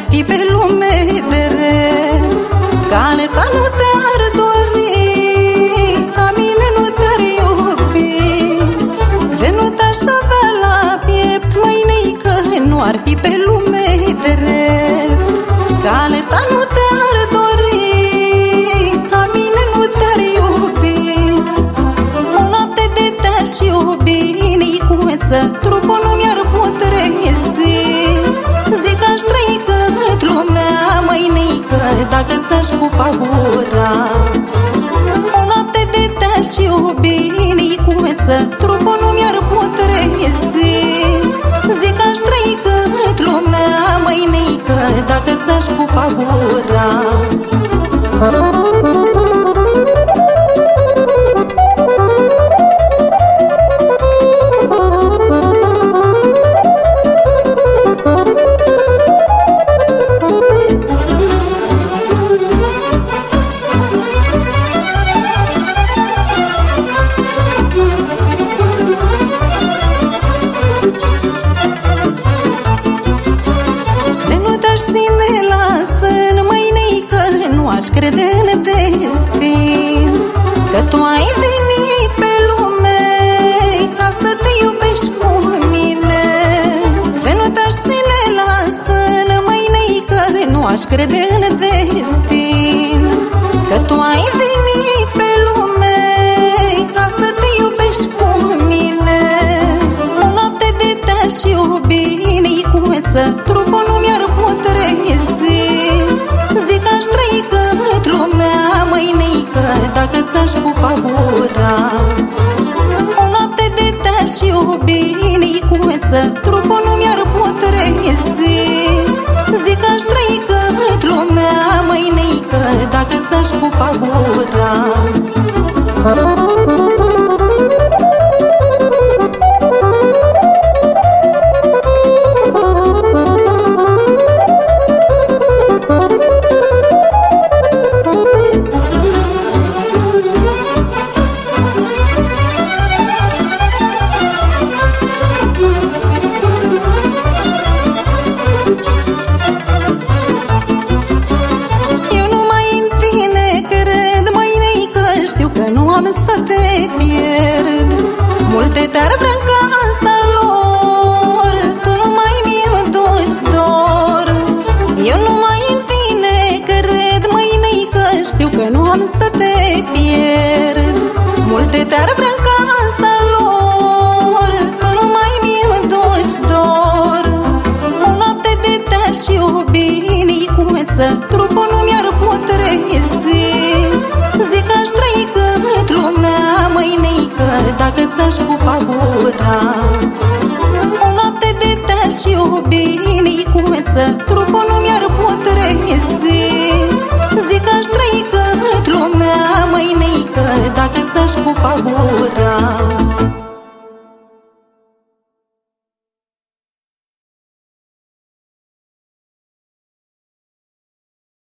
ar fi pe lume de Cale ta nu te-ar dori Ca mine nu te-ar iubi. De nu te-aș avea la piept Mâine-i că nu ar fi pe lume de Cale ta nu te-ar dori Ca mine nu te-ar iubi. O noapte de te-aș iubi Nicuță, trup. Măinică Dacă ți-aș pupa gura O noapte de te-aș iubi, micuță Trupul nu mi-ar putrezi. Zic aș trăi cât lumea măinică Dacă ți-aș pupa gura aș crede în destin. Că tu ai venit pe lume Ca să te iubești cu mine. Că nu te-aș ține la sână, măi neică Nu aș crede în destin. Că tu ai venit pe Dacă ți-aș pupa gura. O noapte de te-aș iubi, nicuță Trupul nu mi-ar putrezi Zic aș trăi cât lumea măinică Dacă ți-aș pupa gura pierd. Multe te-ar vrea în casa lor. Tu nu mai mi-mi duci dor. Eu nu mai în tine cred mâine că știu că nu am să te pierd. Multe te-ar vrea în casa lor. Tu nu mai mi-mi duci dor. O noapte de te-aș iubi, nicuță Trupul nu mi-ar putrezi mâinică Dacă ți-aș pupa gura O noapte de te-aș iubi, nicuță Trupul nu mi-ar putrezi Zic aș trăi cât lumea mâinică Dacă ți-aș pupa gura